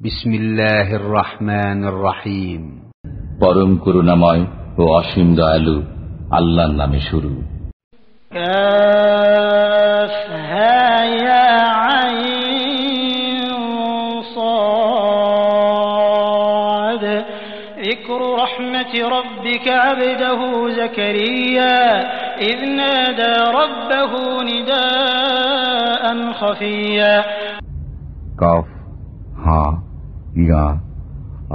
بسم الله الرحمن الرحيم পরম করুণাময় ও অসীম দয়ালু আল্লাহর নামে শুরু كافها يا عين صاد ذكر رحمة ربك عبده زكريا إذ نادى ربه نداء خفيا কাফ হা ইয়া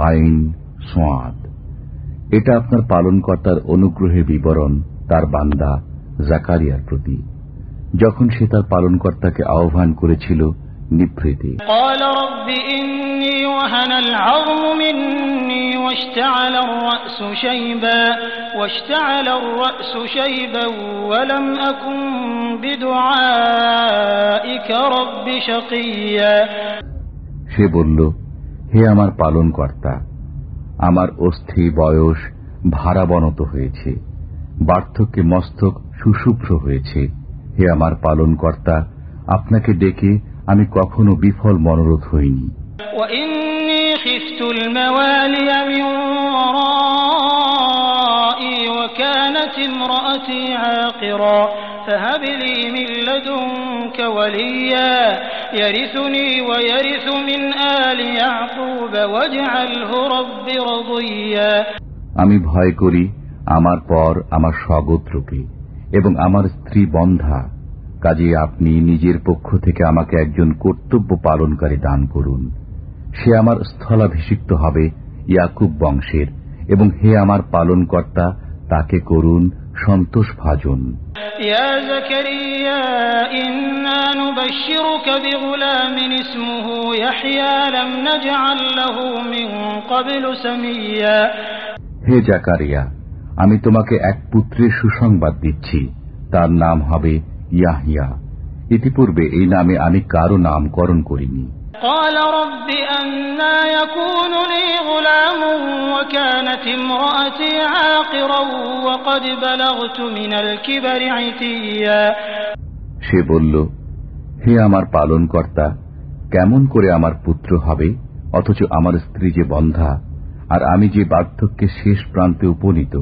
আইন সোয়াদ এটা আপনার পালনকর্তার অনুগ্রহের বিবরণ তার বান্দা জাকারিয়ার প্রতি যখন সে তার পালনকর্তাকে আহ্বান করেছিল নিভৃতে قال رب إني وهن العظم مني واشتعل الرأس شيبا واشتعل الرأس شيبا ولم أكن بدعائك رب شقيا সে বলল হে আমার পালনকর্তা আমার অস্থি বয়স ভারাবনত হয়েছে বার্ধক্যে মস্তক সুশুভ্র হয়েছে হে আমার পালনকর্তা আপনাকে ডেকে আমি কখনো বিফল মনোরোধ হইনি وإني خفت الموالي من ورائي وكانت امرأتي عاقرا فهب لي من لدنك وليا يرثني ويرث من آل يعقوب واجعله رب رضيا আমি ভয় করি আমার পর আমার স্বগোত্রকে এবং আমার স্ত্রী বন্ধা কাজে আপনি নিজের পক্ষ থেকে আমাকে একজন কর্তব্য পালনকারী দান করুন সে আমার স্থলাভিষিক্ত হবে ইয়াকুব বংশের এবং হে আমার পালনকর্তা তাকে করুন সন্তোষ ভাজন। হে জাকারিয়া আমি তোমাকে এক পুত্রের সুসংবাদ দিচ্ছি। তার নাম হবে ইয়াহিয়া ইতিপূর্বে এই নামে আমি কারও নামকরণ করিনি। قال رب أنا يكون لي غلام وكانت امرأتي عاقرا وقد بلغت من الكبر عتيا সে বলল হে আমার পালনকর্তা কেমন করে আমার পুত্র হবে অথচ আমার স্ত্রী যে বন্ধা আর আমি যে বার্ধক্যের শেষ প্রান্তে উপনীত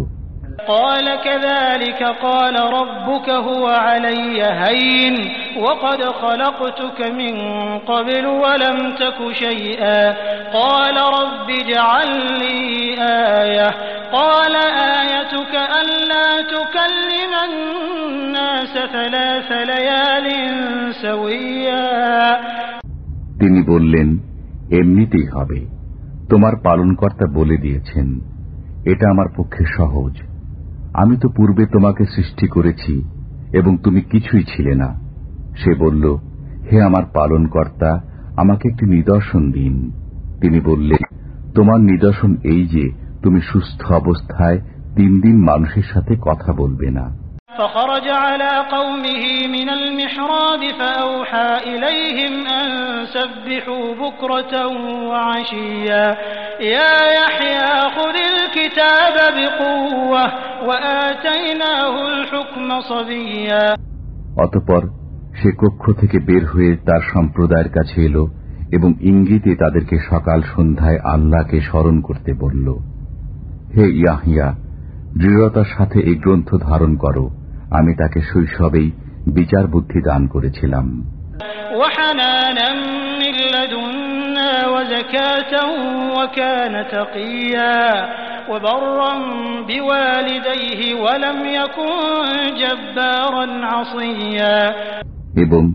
قال كذلك قال ربك هو علي هين وقد خلقتك من قبل ولم تك شيئا قال رب اجعل لي آية قال آيتك ألا تكلم الناس ثلاث ليال سويا তিনি বললেন এমনিতেই হবে তোমার পালনকর্তা বলে দিয়েছেন এটা আমার পক্ষে সহজ আমি তো পূর্বে তোমাকে সৃষ্টি করেছি, এবং তুমি কিছুই ছিলে না। সে বলল, হে আমার পালন কর্তা আমাকে একটি নিদর্শন দিন। তিনি বললেন, তোমার নিদর্শন এই যে, তুমি সুস্থ অবস্থায় তিন দিন মানুষের সাথে কথা বলবে না। فخرج على قومه من المحراب فأوحى إليهم أن سبحوا بكرة وعشيا يا يحيى خذ الكتاب بقوة وآتيناه الحكم صبيا অতপর সে কক্ষ থেকে বের হয়ে তার সম্প্রদায়ের কাছে এলো এবং ইঙ্গিতে তাদেরকে সকাল সন্ধ্যায় আল্লাহকে স্মরণ করতে বলল হে ইয়াহিয়া দৃঢ়তার সাথে এই গ্রন্থ ধারণ করো আমি তাকে শৈশবেই বিচার বুদ্ধি দান করেছিলাম। এবং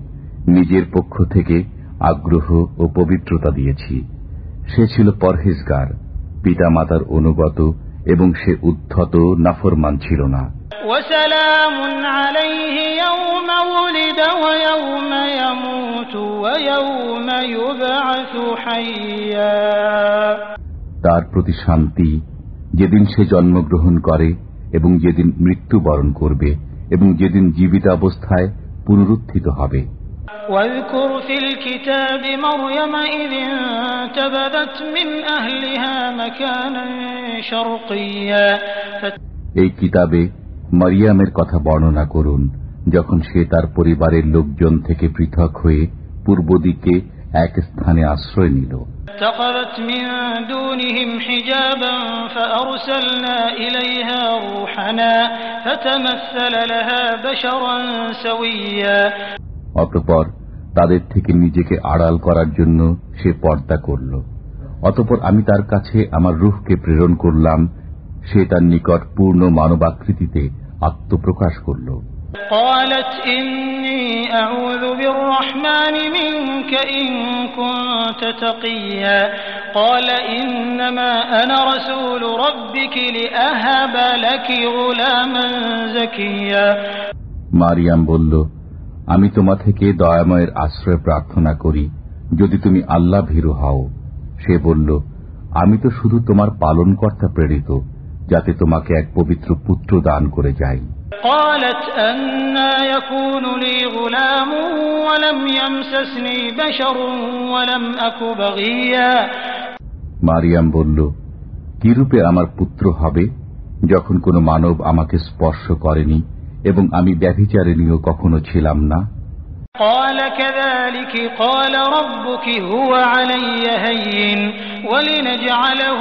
নিজের পক্ষ থেকে আগ্রহ ও পবিত্রতা দিয়েছি। সে ছিল পরহেজগার পিতামাতার অনুগত এবং সে উদ্ধত নাফরমান ছিল না। وسلام عليه يوم ولد ويوم يموت ويوم يبعث حيا তার প্রতি শান্তি যেদিন সে জন্মগ্রহণ করে এবং যেদিন মৃত্যুবরণ করবে এবং যেদিন জীবিত অবস্থায় পুনরুত্থিত হবে واذكر في الكتاب مريم إذ انتبذت من أهلها مكانا شرقيا এই কিতাবে মারিয়ামের কথা বর্ণনা করুন যখন সে তার পরিবারের লোকজন থেকে পৃথক হয়ে পূর্ব দিকে এক স্থানে আশ্রয় নিল। অতপর তাদের থেকে নিজেকে আড়াল করার জন্য সে পর্দা করল। অতপর আমি তার কাছে আমার রুহকে প্রেরণ করলাম সে তার নিকট পূর্ণ মানবাকৃতিতে আত্মপ্রকাশ করল قالت إني أعوذ بالرحمن منك إن كنت تقيا قال إنما أنا رسول ربك لأهب لك غلاما زكيا মারিয়াম বলল আমি তোমা থেকে দয়াময়ের আশ্রয় প্রার্থনা করি যদি তুমি আল্লাহ ভীরু হও সে বলল আমি তো শুধু তোমার পালনকর্তা প্রেরিত যাতে তোমাকে এক পবিত্র পুত্র দান করে যাই قالت أنا يكون لي غلام ولم يمسسني بشر ولم أك بغيا মারিয়াম বলল কিরূপে আমার পুত্র হবে যখন কোনো মানব আমাকে স্পর্শ করেনি এবং আমি ব্যভিচারিণীও কখনো ছিলাম না قال كذلك قال ربك هو علي هين ولنجعله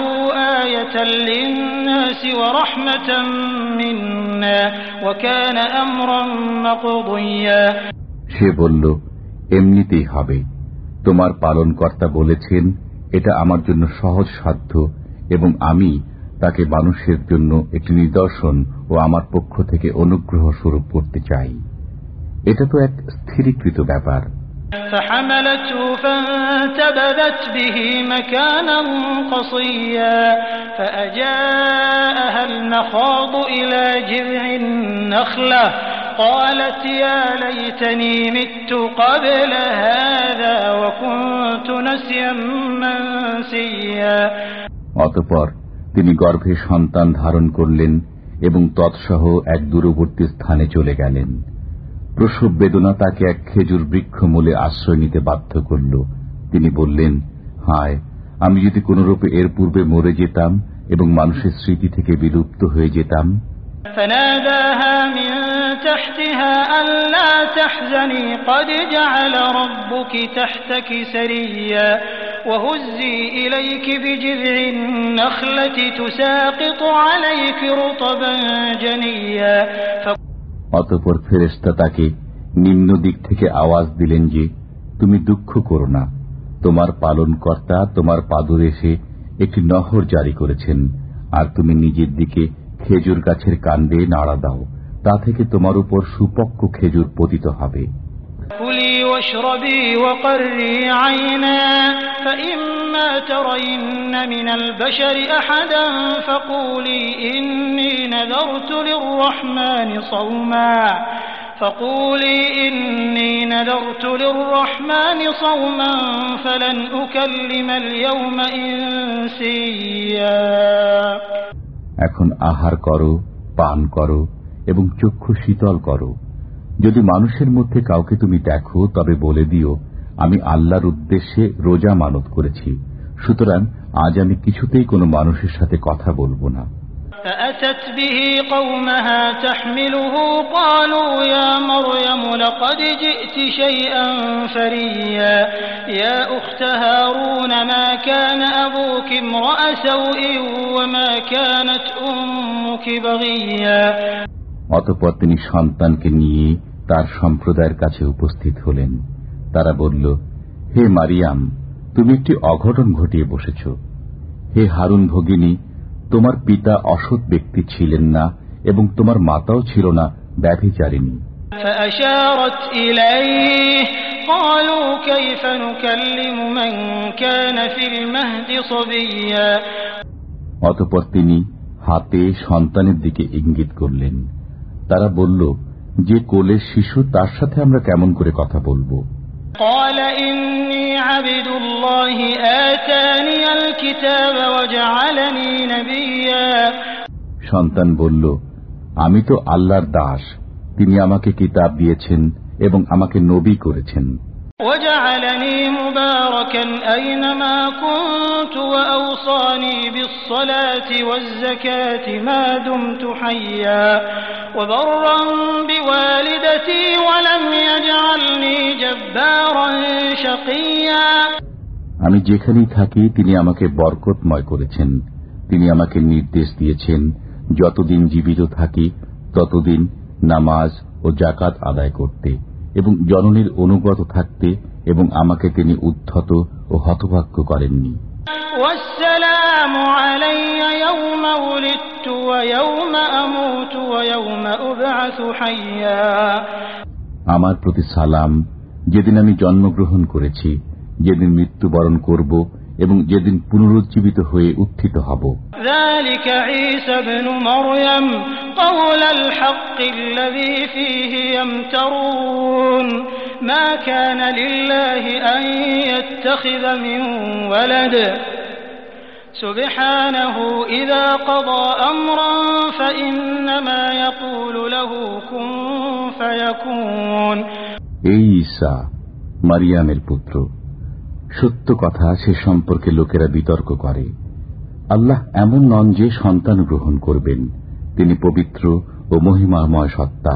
آية للناس ورحمة منا وكان أمرا مقضيا সে বলল এমনিতেই হবে তোমার পালনকর্তা বলেছেন এটা আমার জন্য সহজ সাধ্য এবং আমি তাকে মানুষের জন্য একটি নিদর্শন ও আমার পক্ষ থেকে অনুগ্রহ স্বরূপ করতে চাই এটা তো এক স্থিরীকৃত ব্যাপার فحملته فانتبذت به مكانا قصيا فأجاءها المخاض إلى جذع النخلة قالت يا ليتني مت قبل هذا وكنت نسيا منسيا অতপর তিনি গর্ভে সন্তান ধারণ করলেন এবং তৎসহ এক দূরবর্তী স্থানে চলে গেলেন প্রসব বেদনা তাকে এক খেজুর বৃক্ষ মূলে আশ্রয় নিতে বাধ্য করল তিনি বললেন হায় আমি যদি কোনরূপে এর পূর্বে মরে যেতাম এবং মানুষের স্মৃতি থেকে বিলুপ্ত হয়ে যেতাম فناداها من تحتها ألا تحزني قد جعل ربك تحتك سريا وهزي إليك بجذع النخلة تساقط عليك رطبا جنيا অতপর ফেরেস্তা তাকে নিম্ন দিক থেকে আওয়াজ দিলেন যে, তুমি দুঃখ করো না। তোমার পালনকর্তা তোমার পাদদেশে একটি নহর জারি করেছেন। আর তুমি নিজের দিকে খেজুর গাছের কাণ্ডে নাড়া দাও। তা থেকে তোমার উপর সুপক্ষ খেজুর পতিত হবে। واشربي وقري عينا فإما ترين من البشر أحدا فقولي إني نذرت للرحمن صوما فقولي إني نذرت للرحمن صوما فلن أكلم اليوم إنسيا এখন আহার করো পান করো এবং চক্ষু শীতল করো যদি মানুষের মধ্যে কাউকে তুমি দেখো তবে বলে দিও আমি আল্লাহর উদ্দেশ্যে রোজা মানত করেছি সুতরাং আজ আমি কিছুতেই কোনো মানুষের সাথে কথা বলবো না فأتت به قومها تحمله قالوا يا مريم لقد جئت شيئا فريا يا أخت هارون ما كان أبوك امرأ سوء وما كانت أمك بغيا অতপর তিনি সন্তানকে নিয়ে তার সম্প্রদায়ের কাছে উপস্থিত হলেন তারা বলল হে মারিয়াম তুমি একটি অঘটন ঘটিয়ে বসেছ হে হারুন ভগিনী তোমার পিতা অসৎ ব্যক্তি ছিলেন না এবং তোমার মাতাও ছিল না ব্যভিচারিণী فأشارت إليه قالوا كيف نكلم من كان في المهد صبيا অতপর তিনি হাতে সন্তানের দিকে ইঙ্গিত করলেন তারা বলল যে কোলের শিশু তার সাথে আমরা কেমন করে কথা বলবো قال إني عبد الله آتاني الكتاب وجعلني نبيا সন্তান বলল আমি তো আল্লাহর দাস তিনি আমাকে কিতাব দিয়েছেন এবং আমাকে নবী করেছেন وجعلني مباركا أينما كنت وأوصاني بالصلاة والزكاة ما دمت حيا وبرا بوالدتي ولم يجعلني جبارا شقيا আমি যেখানেই থাকি তিনি আমাকে বরকতময় করেছেন। তিনি আমাকে নির্দেশ দিয়েছেন যতদিন জীবিত থাকি ততদিন নামাজ ও জাকাত আদায় করতে এবং জননীর অনুগত থাকতে এবং আমাকে তিনি উদ্ধত ও হতভাগ্য করেননি। আমার প্রতি সালাম যেদিন আমি জন্মগ্রহণ করেছি যেদিন মৃত্যুবরণ করব এবং যেদিন পুনরুজ্জীবিত হয়ে উত্থিত হব ذلك عيسى ابن مريم قول الحق الذي فيه يمترون ما كان لله أن يتخذ من ولد سبحانه إذا قضى أمرا فإنما يقول له كن فيكون এই ঈসা মারিয়ামের পুত্র সত্য কথা সে সম্পর্কে লোকেরা বিতর্ক করে আল্লাহ এমন নন যে সন্তান গ্রহণ করবেন তিনি পবিত্র ও মহিমাময় সত্তা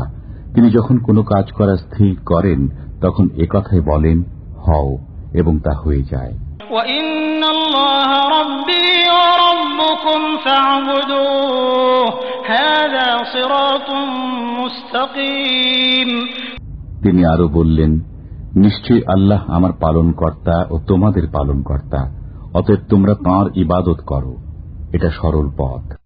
তিনি যখন কোনো কাজ করা স্থির করেন তখন একথাই বলেন হও এবং তা হয়ে যায় وإن الله ربي وربكم فاعبدوه هذا صراط مستقيم তিনি আরও বললেন, নিশ্চয়ই আল্লাহ আমার পালন কর্তা ও তোমাদের পালন কর্তা অতএব তোমরা তাঁর ইবাদত করো। এটা সরল পথ।